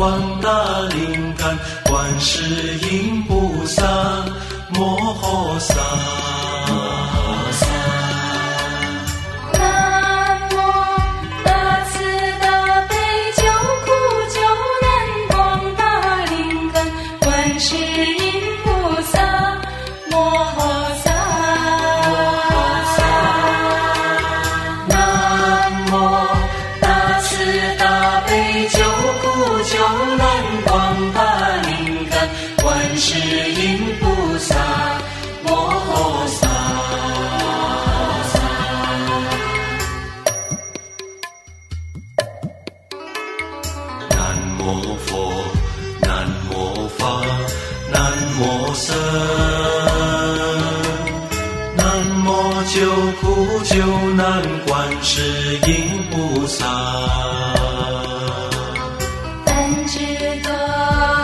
广大灵感观世音菩萨摩诃萨值得。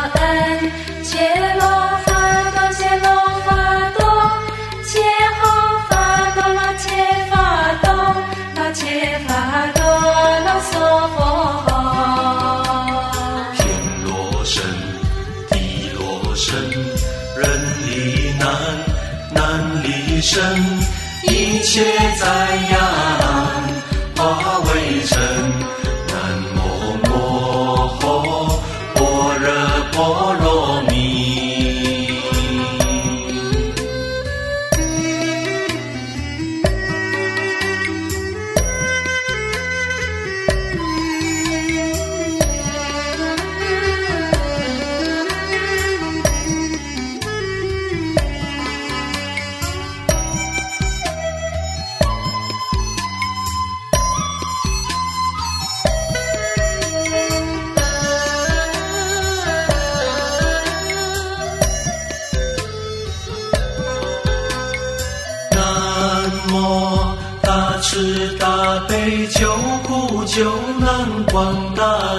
为救苦救难广大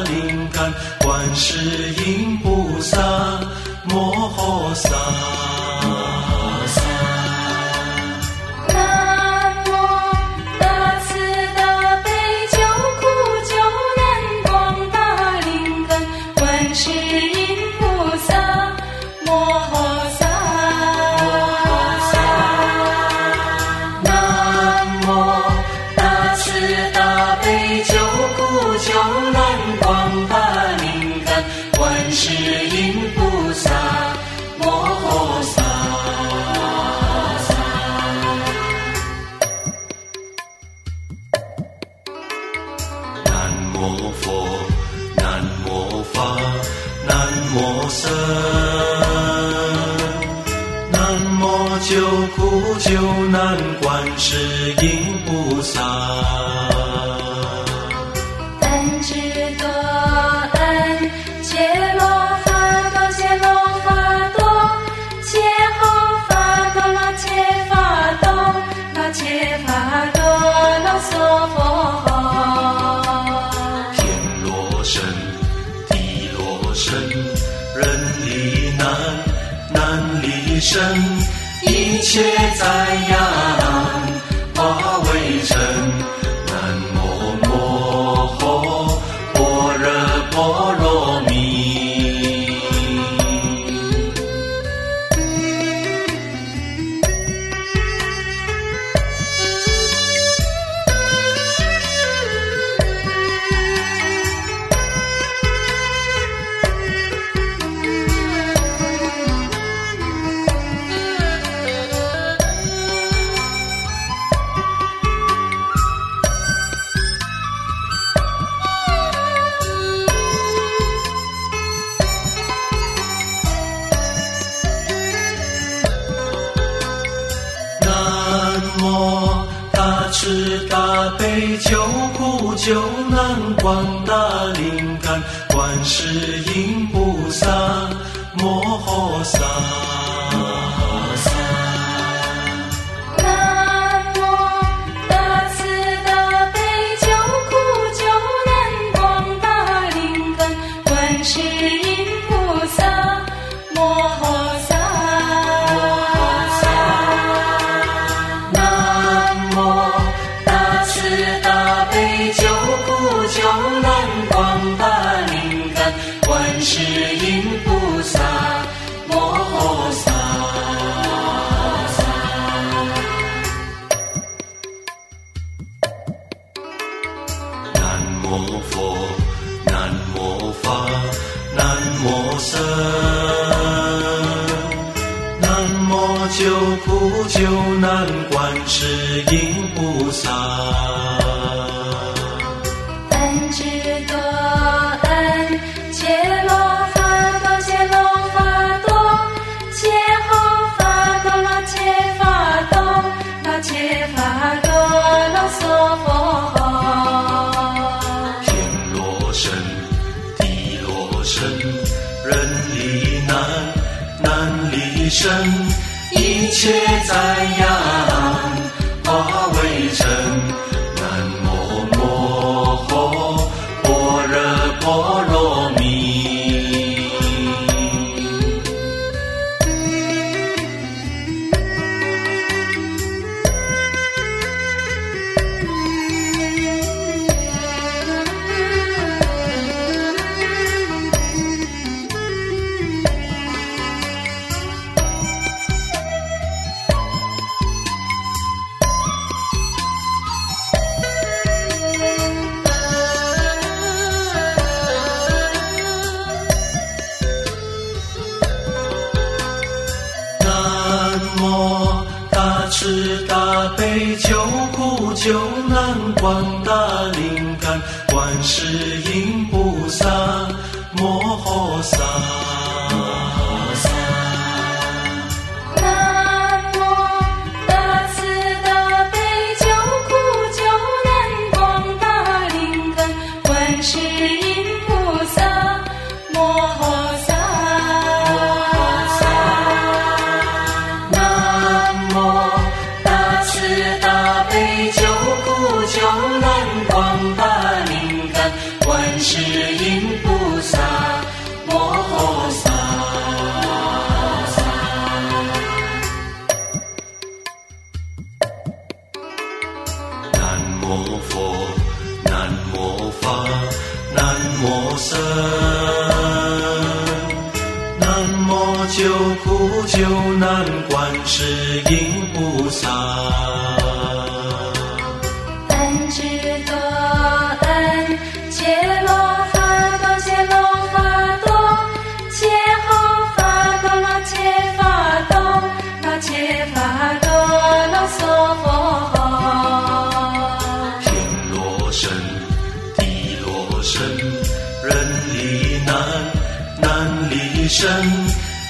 一切灾厄化为尘，南无摩诃般若波罗。就能忘。一切在。就能逛大林。摩佛，南无法，南无僧，南无救苦救难观世音菩萨。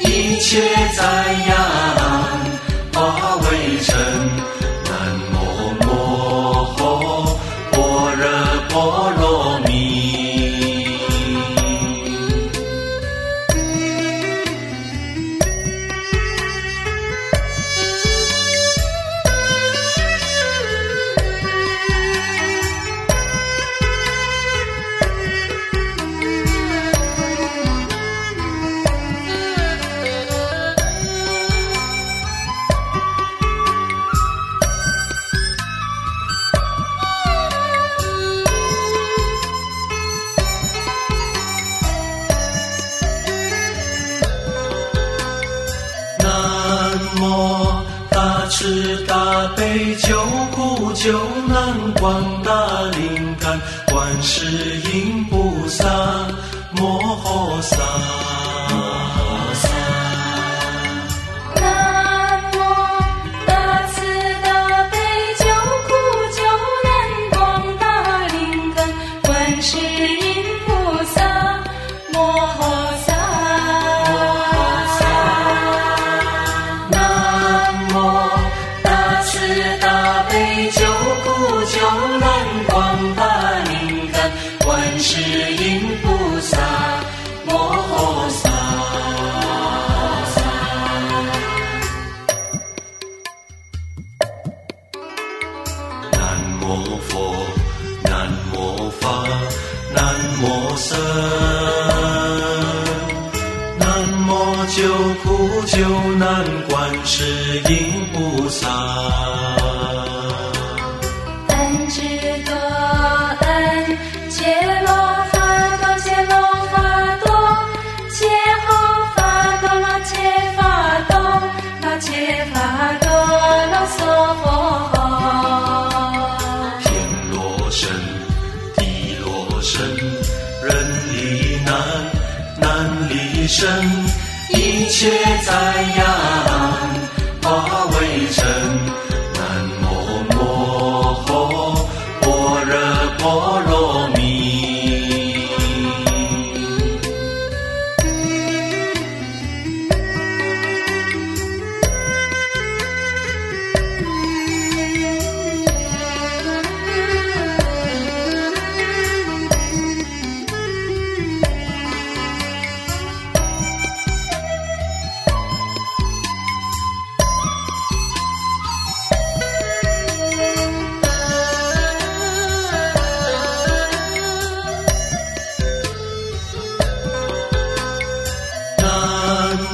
一切在呀。摩大慈大悲救苦救难广大灵感观世音菩萨摩诃萨。摩佛，南无法，南无僧，南无救苦救难观世音菩萨。生一切在呀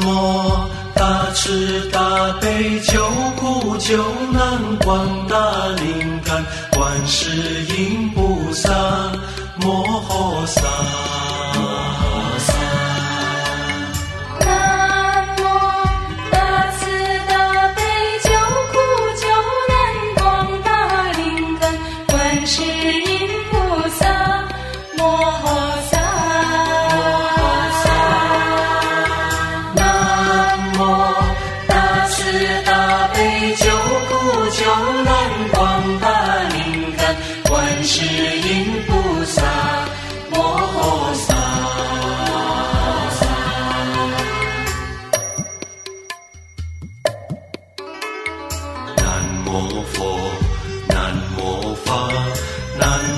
摩大慈大悲救苦救难广大灵感观世音菩萨，摩诃萨。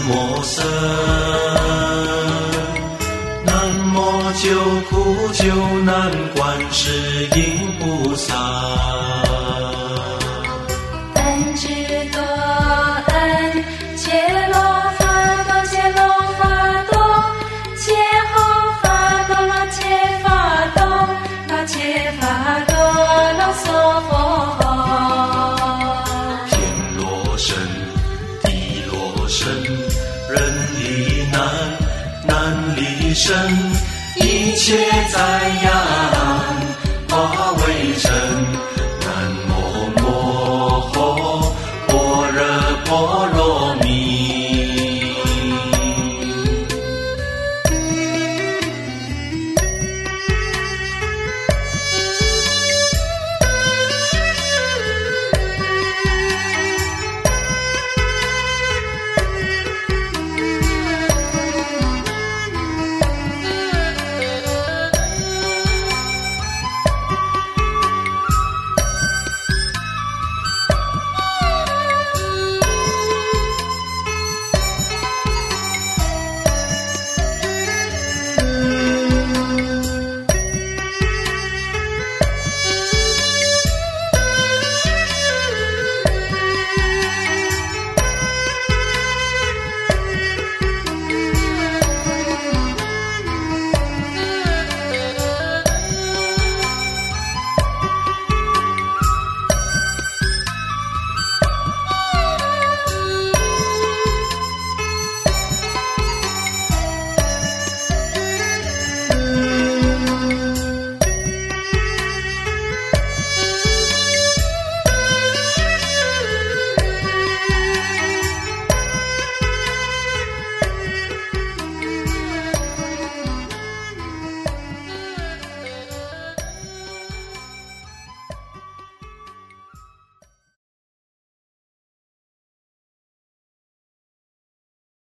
摩僧，南无救苦救难观世音菩萨。一切在仰望